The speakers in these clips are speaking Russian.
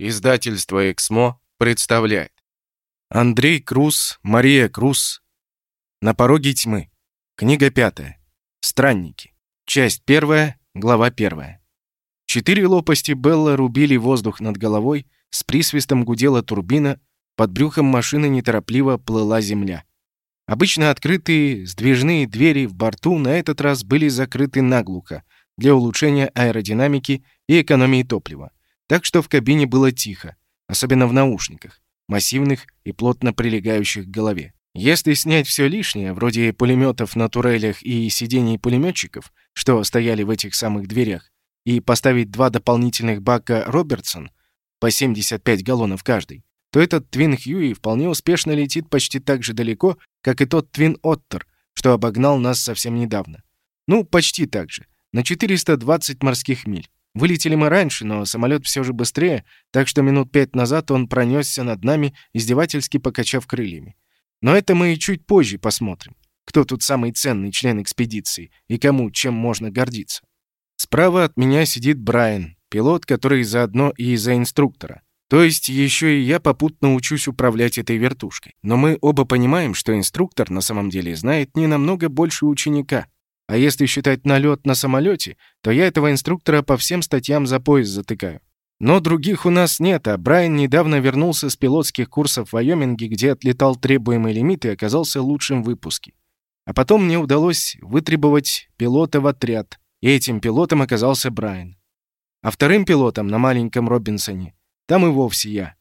Издательство «Эксмо» представляет. Андрей Круз, Мария Круз. «На пороге тьмы». Книга пятая. Странники. Часть первая, глава первая. Четыре лопасти Белла рубили воздух над головой, с присвистом гудела турбина, под брюхом машины неторопливо плыла земля. Обычно открытые сдвижные двери в борту на этот раз были закрыты наглухо для улучшения аэродинамики и экономии топлива. Так что в кабине было тихо, особенно в наушниках, массивных и плотно прилегающих к голове. Если снять все лишнее, вроде пулеметов на турелях и сидений пулеметчиков, что стояли в этих самых дверях, и поставить два дополнительных бака Робертсон по 75 галлонов каждый, то этот Твин Хьюи вполне успешно летит почти так же далеко, как и тот Твин Оттер, что обогнал нас совсем недавно. Ну, почти так же, на 420 морских миль. Вылетели мы раньше, но самолет все же быстрее, так что минут пять назад он пронесся над нами, издевательски покачав крыльями. Но это мы и чуть позже посмотрим. Кто тут самый ценный член экспедиции и кому чем можно гордиться. Справа от меня сидит Брайан, пилот, который заодно и за инструктора. То есть еще и я попутно учусь управлять этой вертушкой. Но мы оба понимаем, что инструктор на самом деле знает не намного больше ученика. А если считать налет на самолете, то я этого инструктора по всем статьям за пояс затыкаю. Но других у нас нет, а Брайан недавно вернулся с пилотских курсов в Вайоминге, где отлетал требуемый лимит и оказался лучшим в выпуске. А потом мне удалось вытребовать пилота в отряд, и этим пилотом оказался Брайан. А вторым пилотом на маленьком Робинсоне там и вовсе я.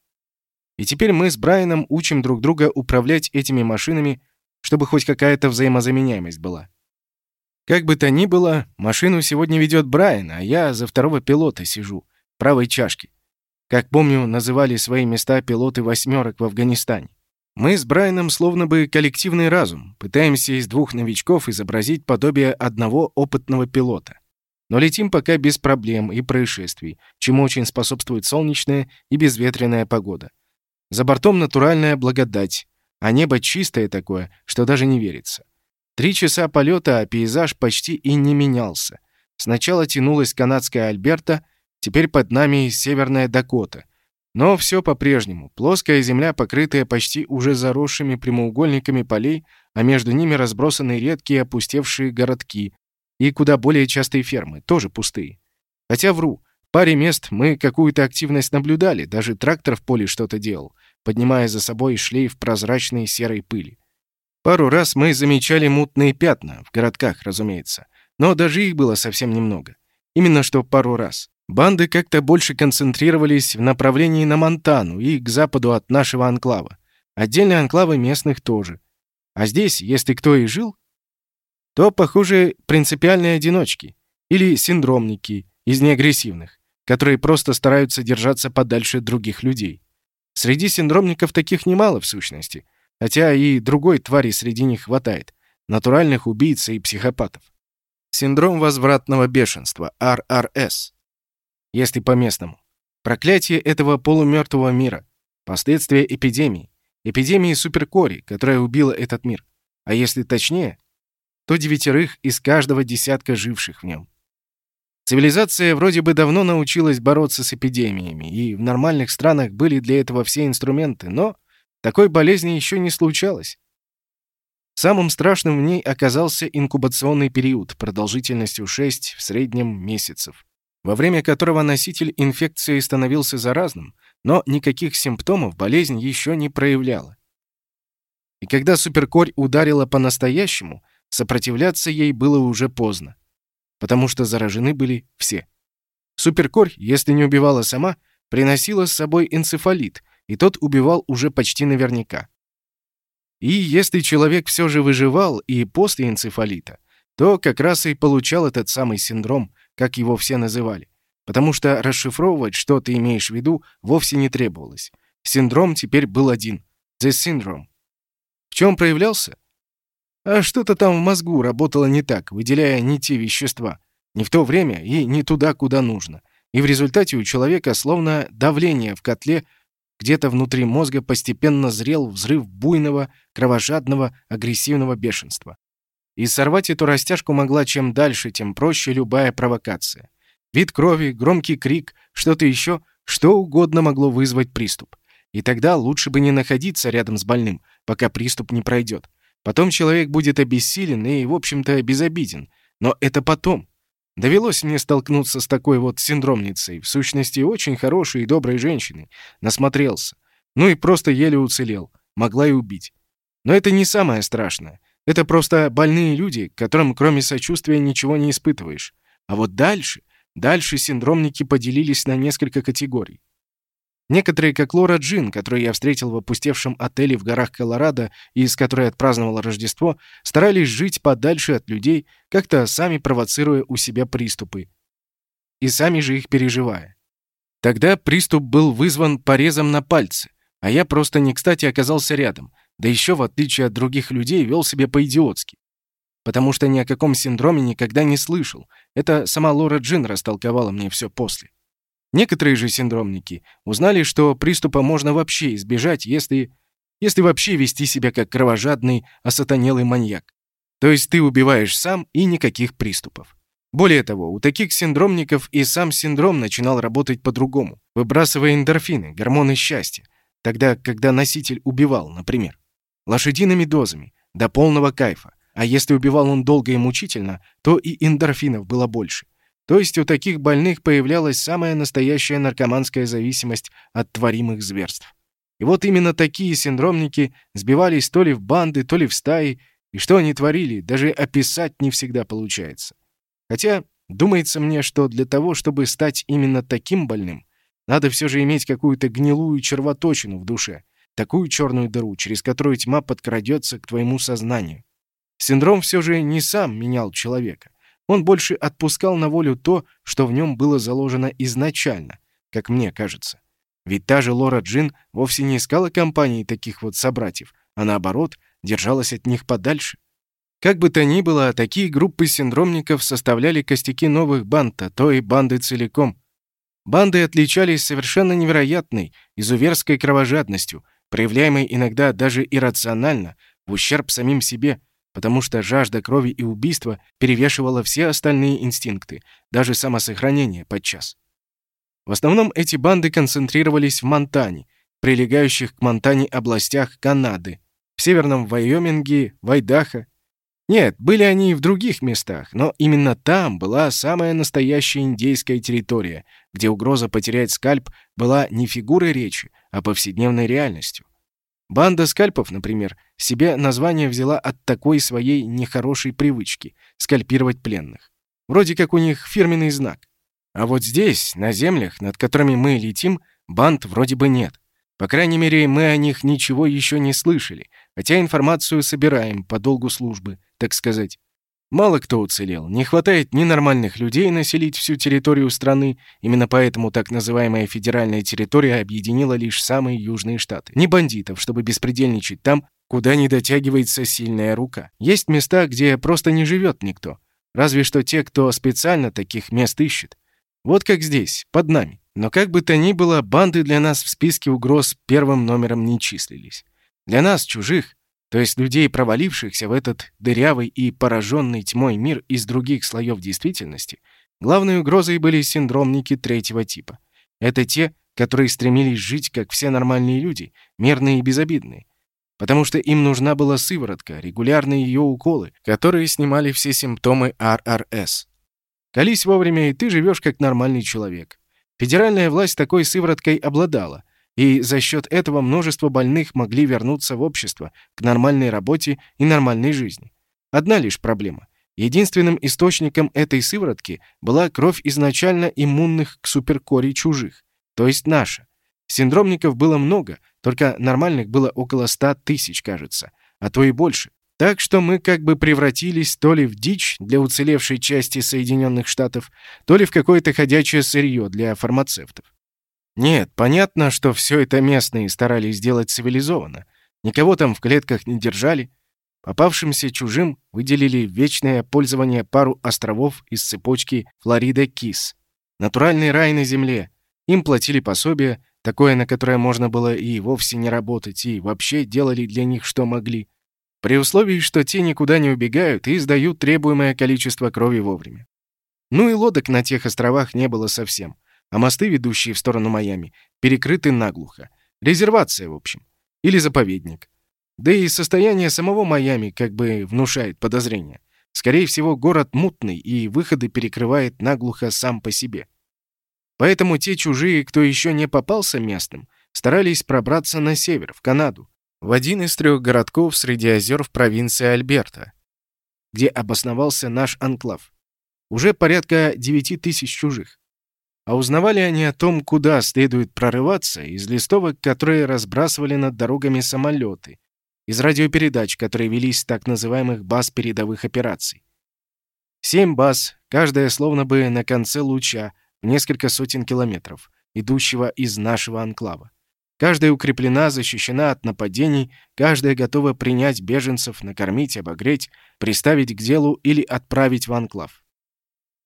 И теперь мы с Брайаном учим друг друга управлять этими машинами, чтобы хоть какая-то взаимозаменяемость была. Как бы то ни было, машину сегодня ведет Брайан, а я за второго пилота сижу, правой чашки. Как помню, называли свои места пилоты «восьмерок» в Афганистане. Мы с Брайаном словно бы коллективный разум, пытаемся из двух новичков изобразить подобие одного опытного пилота. Но летим пока без проблем и происшествий, чему очень способствует солнечная и безветренная погода. За бортом натуральная благодать, а небо чистое такое, что даже не верится. Три часа полета, а пейзаж почти и не менялся. Сначала тянулась канадская Альберта, теперь под нами северная Дакота. Но все по-прежнему. Плоская земля, покрытая почти уже заросшими прямоугольниками полей, а между ними разбросаны редкие опустевшие городки и куда более частые фермы, тоже пустые. Хотя вру, в паре мест мы какую-то активность наблюдали, даже трактор в поле что-то делал, поднимая за собой шлейф прозрачной серой пыли. Пару раз мы замечали мутные пятна, в городках, разумеется. Но даже их было совсем немного. Именно что пару раз. Банды как-то больше концентрировались в направлении на Монтану и к западу от нашего анклава. Отдельные анклавы местных тоже. А здесь, если кто и жил, то, похоже, принципиальные одиночки или синдромники из неагрессивных, которые просто стараются держаться подальше других людей. Среди синдромников таких немало в сущности — Хотя и другой твари среди них хватает. Натуральных убийц и психопатов. Синдром возвратного бешенства, РРС. Если по-местному. Проклятие этого полумертвого мира. Последствия эпидемии. Эпидемии суперкори, которая убила этот мир. А если точнее, то девятерых из каждого десятка живших в нем. Цивилизация вроде бы давно научилась бороться с эпидемиями, и в нормальных странах были для этого все инструменты, но такой болезни еще не случалось. Самым страшным в ней оказался инкубационный период продолжительностью 6 в среднем месяцев, во время которого носитель инфекции становился заразным, но никаких симптомов болезнь еще не проявляла. И когда суперкорь ударила по-настоящему, сопротивляться ей было уже поздно, потому что заражены были все. Суперкорь, если не убивала сама, приносила с собой энцефалит, и тот убивал уже почти наверняка. И если человек все же выживал и после энцефалита, то как раз и получал этот самый синдром, как его все называли, потому что расшифровывать, что ты имеешь в виду, вовсе не требовалось. Синдром теперь был один — the syndrome. В чем проявлялся? А что-то там в мозгу работало не так, выделяя не те вещества, не в то время и не туда, куда нужно. И в результате у человека словно давление в котле где-то внутри мозга постепенно зрел взрыв буйного, кровожадного, агрессивного бешенства. И сорвать эту растяжку могла чем дальше, тем проще любая провокация. Вид крови, громкий крик, что-то еще, Что угодно могло вызвать приступ. И тогда лучше бы не находиться рядом с больным, пока приступ не пройдет. Потом человек будет обессилен и, в общем-то, безобиден. Но это потом. Довелось мне столкнуться с такой вот синдромницей, в сущности, очень хорошей и доброй женщиной. Насмотрелся. Ну и просто еле уцелел. Могла и убить. Но это не самое страшное. Это просто больные люди, которым кроме сочувствия ничего не испытываешь. А вот дальше, дальше синдромники поделились на несколько категорий. Некоторые, как Лора Джин, которую я встретил в опустевшем отеле в горах Колорадо и с которой отпраздновала Рождество, старались жить подальше от людей, как-то сами провоцируя у себя приступы. И сами же их переживая. Тогда приступ был вызван порезом на пальце, а я просто не кстати оказался рядом, да еще, в отличие от других людей, вел себя по-идиотски. Потому что ни о каком синдроме никогда не слышал. Это сама Лора Джин растолковала мне все после. Некоторые же синдромники узнали, что приступа можно вообще избежать, если... если вообще вести себя как кровожадный, осатанелый маньяк. То есть ты убиваешь сам и никаких приступов. Более того, у таких синдромников и сам синдром начинал работать по-другому, выбрасывая эндорфины, гормоны счастья, тогда, когда носитель убивал, например, лошадиными дозами, до полного кайфа, а если убивал он долго и мучительно, то и эндорфинов было больше. То есть у таких больных появлялась самая настоящая наркоманская зависимость от творимых зверств. И вот именно такие синдромники сбивались то ли в банды, то ли в стаи, и что они творили, даже описать не всегда получается. Хотя, думается мне, что для того, чтобы стать именно таким больным, надо все же иметь какую-то гнилую червоточину в душе, такую черную дыру, через которую тьма подкрадется к твоему сознанию. Синдром все же не сам менял человека. Он больше отпускал на волю то, что в нем было заложено изначально, как мне кажется. Ведь та же Лора Джин вовсе не искала компании таких вот собратьев, а наоборот, держалась от них подальше. Как бы то ни было, такие группы синдромников составляли костяки новых банд, а то и банды целиком. Банды отличались совершенно невероятной, изуверской кровожадностью, проявляемой иногда даже иррационально, в ущерб самим себе, потому что жажда крови и убийства перевешивала все остальные инстинкты, даже самосохранение подчас. В основном эти банды концентрировались в Монтане, прилегающих к Монтане областях Канады, в северном Вайоминге, Вайдахо. Нет, были они и в других местах, но именно там была самая настоящая индейская территория, где угроза потерять скальп была не фигурой речи, а повседневной реальностью. Банда скальпов, например, себе название взяла от такой своей нехорошей привычки — скальпировать пленных. Вроде как у них фирменный знак. А вот здесь, на землях, над которыми мы летим, банд вроде бы нет. По крайней мере, мы о них ничего еще не слышали, хотя информацию собираем по долгу службы, так сказать. Мало кто уцелел, не хватает ни нормальных людей населить всю территорию страны, именно поэтому так называемая федеральная территория объединила лишь самые южные штаты. Ни бандитов, чтобы беспредельничать там, куда не дотягивается сильная рука. Есть места, где просто не живет никто. Разве что те, кто специально таких мест ищет. Вот как здесь, под нами. Но как бы то ни было, банды для нас в списке угроз первым номером не числились. Для нас, чужих, то есть людей, провалившихся в этот дырявый и пораженный тьмой мир из других слоев действительности, главной угрозой были синдромники третьего типа. Это те, которые стремились жить, как все нормальные люди, мирные и безобидные. Потому что им нужна была сыворотка, регулярные ее уколы, которые снимали все симптомы РРС. Колись вовремя, и ты живешь как нормальный человек. Федеральная власть такой сывороткой обладала, и за счет этого множество больных могли вернуться в общество, к нормальной работе и нормальной жизни. Одна лишь проблема. Единственным источником этой сыворотки была кровь изначально иммунных к суперкоре чужих, то есть наша. Синдромников было много, только нормальных было около 100 тысяч, кажется, а то и больше. Так что мы как бы превратились то ли в дичь для уцелевшей части Соединенных Штатов, то ли в какое-то ходячее сырье для фармацевтов. Нет, понятно, что все это местные старались сделать цивилизованно. Никого там в клетках не держали. Попавшимся чужим выделили вечное пользование пару островов из цепочки Флорида-Кис. Натуральный рай на земле. Им платили пособие, такое, на которое можно было и вовсе не работать, и вообще делали для них что могли. При условии, что те никуда не убегают и сдают требуемое количество крови вовремя. Ну и лодок на тех островах не было совсем. А мосты, ведущие в сторону Майами, перекрыты наглухо. Резервация, в общем. Или заповедник. Да и состояние самого Майами как бы внушает подозрения. Скорее всего, город мутный и выходы перекрывает наглухо сам по себе. Поэтому те чужие, кто еще не попался местным, старались пробраться на север, в Канаду, в один из трех городков среди озер в провинции Альберта, где обосновался наш анклав. Уже порядка 9 тысяч чужих. А узнавали они о том, куда следует прорываться, из листовок, которые разбрасывали над дорогами самолеты, из радиопередач, которые велись с так называемых баз передовых операций. Семь баз, каждая словно бы на конце луча, в несколько сотен километров, идущего из нашего анклава. Каждая укреплена, защищена от нападений, каждая готова принять беженцев, накормить, обогреть, приставить к делу или отправить в анклав.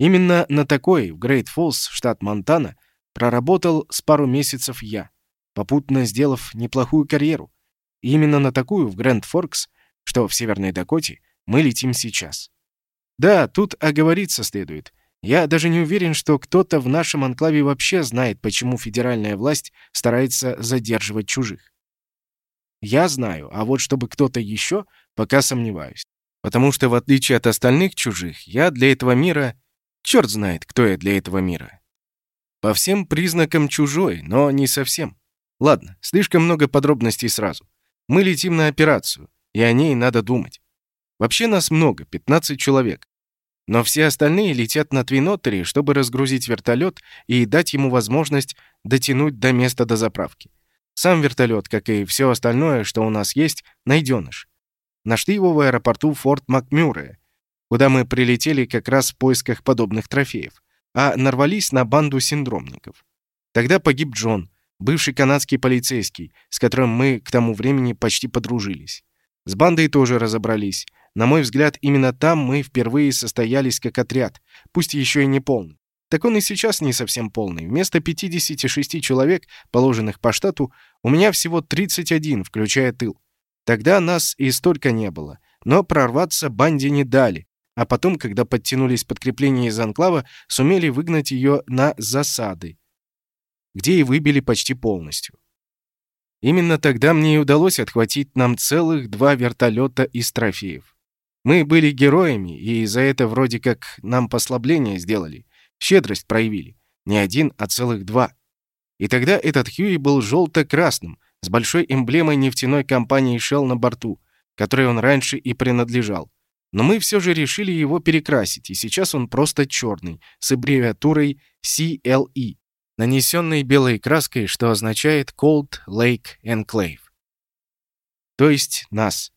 Именно на такой, в Грейт Фоллс, штат Монтана, проработал с пару месяцев я, попутно сделав неплохую карьеру. И именно на такую, в Грэнд Форкс, что в Северной Дакоте, мы летим сейчас. Да, тут оговориться следует. Я даже не уверен, что кто-то в нашем анклаве вообще знает, почему федеральная власть старается задерживать чужих. Я знаю, а вот чтобы кто-то еще, пока сомневаюсь. Потому что, в отличие от остальных чужих, я для этого мира Черт знает, кто я для этого мира. По всем признакам чужой, но не совсем. Ладно, слишком много подробностей сразу. Мы летим на операцию, и о ней надо думать. Вообще нас много, 15 человек. Но все остальные летят на Твинотере, чтобы разгрузить вертолет и дать ему возможность дотянуть до места дозаправки. Сам вертолет, как и все остальное, что у нас есть, найденыш. Нашли его в аэропорту Форт Макмюррея, куда мы прилетели как раз в поисках подобных трофеев, а нарвались на банду синдромников. Тогда погиб Джон, бывший канадский полицейский, с которым мы к тому времени почти подружились. С бандой тоже разобрались. На мой взгляд, именно там мы впервые состоялись как отряд, пусть еще и не полный. Так он и сейчас не совсем полный. Вместо 56 человек, положенных по штату, у меня всего 31, включая тыл. Тогда нас и столько не было. Но прорваться банде не дали, а потом, когда подтянулись подкрепления из анклава, сумели выгнать ее на засады, где и выбили почти полностью. Именно тогда мне и удалось отхватить нам целых два вертолета из трофеев. Мы были героями, и за это вроде как нам послабление сделали, щедрость проявили. Не один, а целых два. И тогда этот Хьюи был желто-красным, с большой эмблемой нефтяной компании Shell на борту, которой он раньше и принадлежал. Но мы все же решили его перекрасить, и сейчас он просто черный, с аббревиатурой CLE, нанесенной белой краской, что означает Cold Lake Enclave. То есть нас.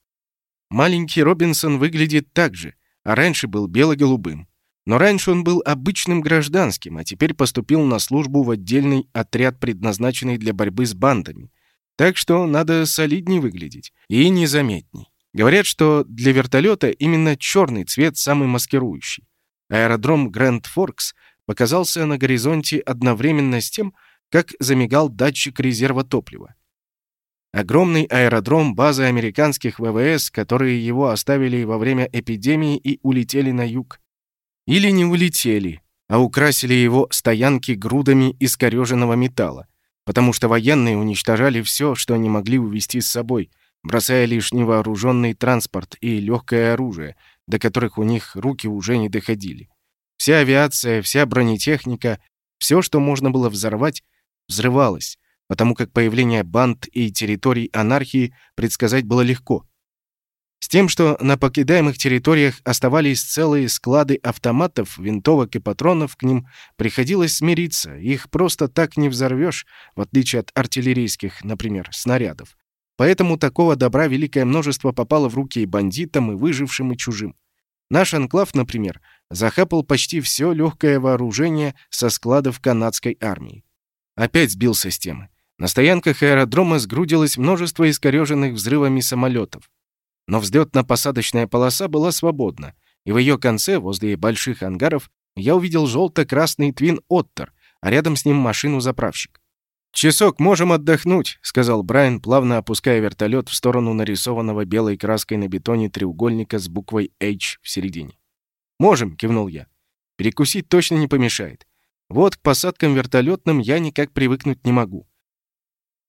Маленький Робинсон выглядит так же, а раньше был бело-голубым. Но раньше он был обычным гражданским, а теперь поступил на службу в отдельный отряд, предназначенный для борьбы с бандами. Так что надо солидней выглядеть и незаметней. Говорят, что для вертолета именно черный цвет самый маскирующий. Аэродром Грэнд Форкс показался на горизонте одновременно с тем, как замигал датчик резерва топлива. Огромный аэродром базы американских ВВС, которые его оставили во время эпидемии и улетели на юг. Или не улетели, а украсили его стоянки грудами искореженного металла, потому что военные уничтожали все, что они могли увезти с собой – бросая лишь невооруженный транспорт и легкое оружие, до которых у них руки уже не доходили. Вся авиация, вся бронетехника, все, что можно было взорвать, взрывалось, потому как появление банд и территорий анархии предсказать было легко. С тем, что на покидаемых территориях оставались целые склады автоматов, винтовок и патронов к ним, приходилось смириться, их просто так не взорвешь, в отличие от артиллерийских, например, снарядов. Поэтому такого добра великое множество попало в руки и бандитам, и выжившим, и чужим. Наш анклав, например, захапал почти все легкое вооружение со складов канадской армии. Опять сбился с темы. На стоянках аэродрома сгрудилось множество искореженных взрывами самолетов. Но взлетно-посадочная полоса была свободна, и в ее конце, возле больших ангаров, я увидел желто-красный Твин Оттер, а рядом с ним машину-заправщик. «Часок можем отдохнуть», — сказал Брайан, плавно опуская вертолет в сторону нарисованного белой краской на бетоне треугольника с буквой H в середине. «Можем», — кивнул я. «Перекусить точно не помешает. Вот к посадкам вертолетным я никак привыкнуть не могу.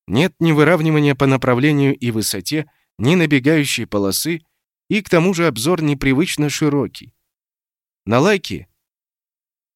Нет ни выравнивания по направлению и высоте, ни набегающей полосы, и к тому же обзор непривычно широкий. На лайке,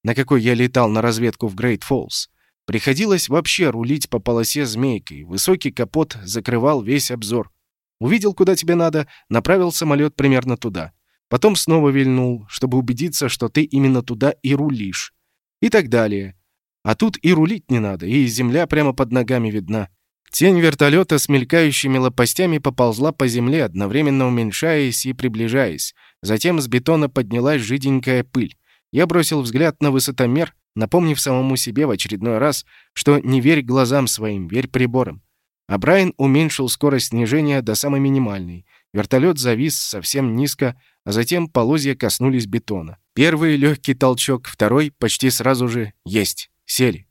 на какой я летал на разведку в Грейт Фоллс, приходилось вообще рулить по полосе змейкой, высокий капот закрывал весь обзор. Увидел, куда тебе надо, направил самолет примерно туда. Потом снова вильнул, чтобы убедиться, что ты именно туда и рулишь. И так далее. А тут и рулить не надо, и земля прямо под ногами видна. Тень вертолета с мелькающими лопастями поползла по земле, одновременно уменьшаясь и приближаясь. Затем с бетона поднялась жиденькая пыль. Я бросил взгляд на высотомер, напомнив самому себе в очередной раз, что не верь глазам своим, верь приборам. А Брайан уменьшил скорость снижения до самой минимальной. Вертолет завис совсем низко, а затем полозья коснулись бетона. Первый легкий толчок, второй почти сразу же есть. Сели.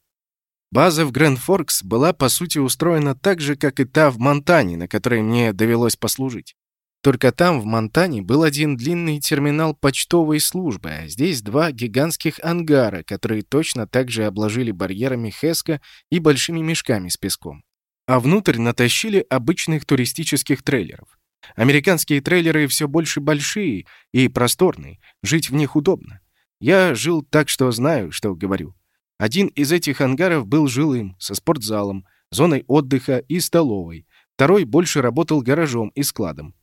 База в Грэнд-Форкс была, по сути, устроена так же, как и та в Монтане, на которой мне довелось послужить. Только там, в Монтане, был один длинный терминал почтовой службы, а здесь два гигантских ангара, которые точно так же обложили барьерами Хеска и большими мешками с песком. А внутрь натащили обычных туристических трейлеров. Американские трейлеры все больше большие и просторные, жить в них удобно. Я жил так, что знаю, что говорю. Один из этих ангаров был жилым, со спортзалом, зоной отдыха и столовой. Второй больше работал гаражом и складом.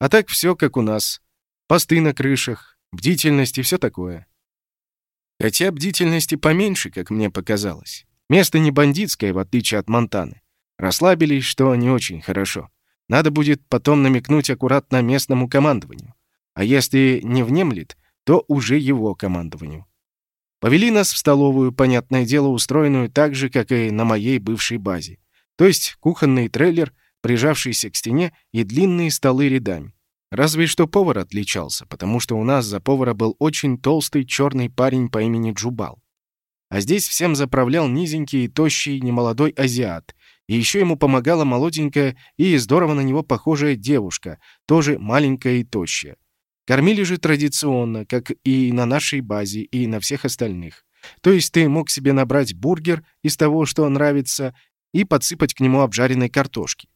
А так все как у нас. Посты на крышах, бдительность и все такое. Хотя бдительности поменьше, как мне показалось. Место не бандитское, в отличие от Монтаны. Расслабились, что не очень хорошо. Надо будет потом намекнуть аккуратно местному командованию. А если не внемлет, то уже его командованию. Повели нас в столовую, понятное дело, устроенную так же, как и на моей бывшей базе. То есть кухонный трейлер, прижавшийся к стене, и длинные столы рядами. Разве что повар отличался, потому что у нас за повара был очень толстый черный парень по имени Джубал. А здесь всем заправлял низенький и тощий немолодой азиат, и еще ему помогала молоденькая и здорово на него похожая девушка, тоже маленькая и тощая. Кормили же традиционно, как и на нашей базе, и на всех остальных. То есть ты мог себе набрать бургер из того, что нравится, и подсыпать к нему обжаренной картошки.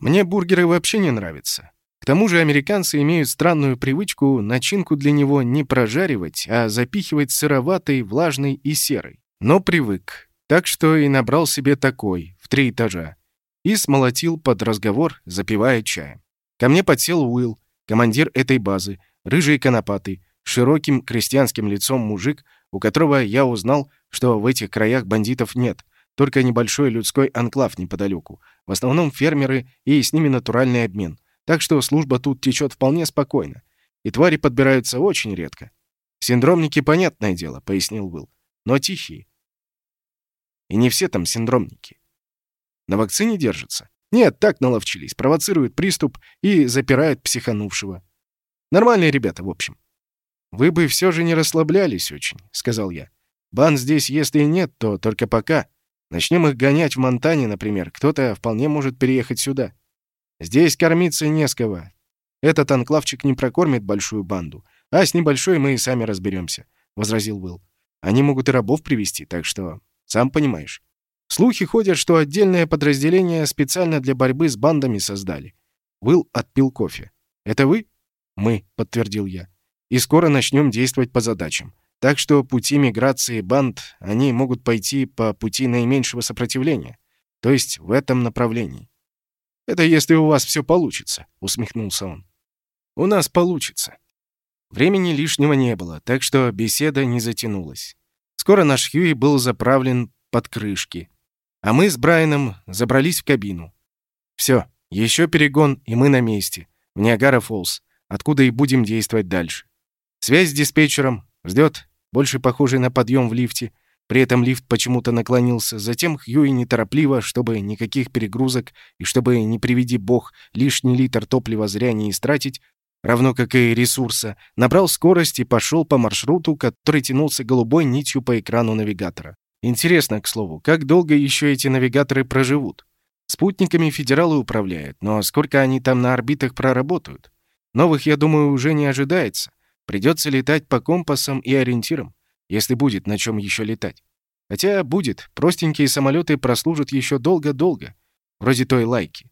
Мне бургеры вообще не нравятся. К тому же американцы имеют странную привычку начинку для него не прожаривать, а запихивать сыроватой, влажной и серой. Но привык. Так что и набрал себе такой, в три этажа. И смолотил под разговор, запивая чаем. Ко мне подсел Уилл, командир этой базы, рыжий конопатый, широким крестьянским лицом мужик, у которого я узнал, что в этих краях бандитов нет, только небольшой людской анклав неподалеку. В основном фермеры и с ними натуральный обмен. Так что служба тут течет вполне спокойно. И твари подбираются очень редко. Синдромники, понятное дело, пояснил Will, но тихие. И не все там синдромники. На вакцине держатся. Нет, так наловчились, провоцируют приступ и запирают психанувшего. Нормальные ребята, в общем. «Вы бы все же не расслаблялись очень», — сказал я. «Бан здесь, если и нет, то только пока. Начнем их гонять в Монтане, например. Кто-то вполне может переехать сюда. Здесь кормиться не с кого. Этот анклавчик не прокормит большую банду. А с небольшой мы и сами разберемся», — возразил Уилл. «Они могут и рабов привести, так что... Сам понимаешь». Слухи ходят, что отдельное подразделение специально для борьбы с бандами создали. Will отпил кофе. «Это вы?» «Мы», — подтвердил я. «И скоро начнем действовать по задачам. Так что пути миграции банд, они могут пойти по пути наименьшего сопротивления. То есть в этом направлении». «Это если у вас все получится», — усмехнулся он. «У нас получится». Времени лишнего не было, так что беседа не затянулась. Скоро наш Хьюи был заправлен под крышки, а мы с Брайаном забрались в кабину. Все, еще перегон, и мы на месте, в Ниагара-Фоллс, откуда и будем действовать дальше. Связь с диспетчером, взлет, больше похожий на подъем в лифте, при этом лифт почему-то наклонился, затем Хьюи неторопливо, чтобы никаких перегрузок и чтобы, не приведи бог, лишний литр топлива зря не истратить, равно как и ресурса, набрал скорость и пошел по маршруту, который тянулся голубой нитью по экрану навигатора. Интересно, к слову, как долго еще эти навигаторы проживут? Спутниками федералы управляют, но сколько они там на орбитах проработают? Новых, я думаю, уже не ожидается. Придется летать по компасам и ориентирам. если будет на чем еще летать. Хотя будет, простенькие самолеты прослужат еще долго-долго, вроде той лайки.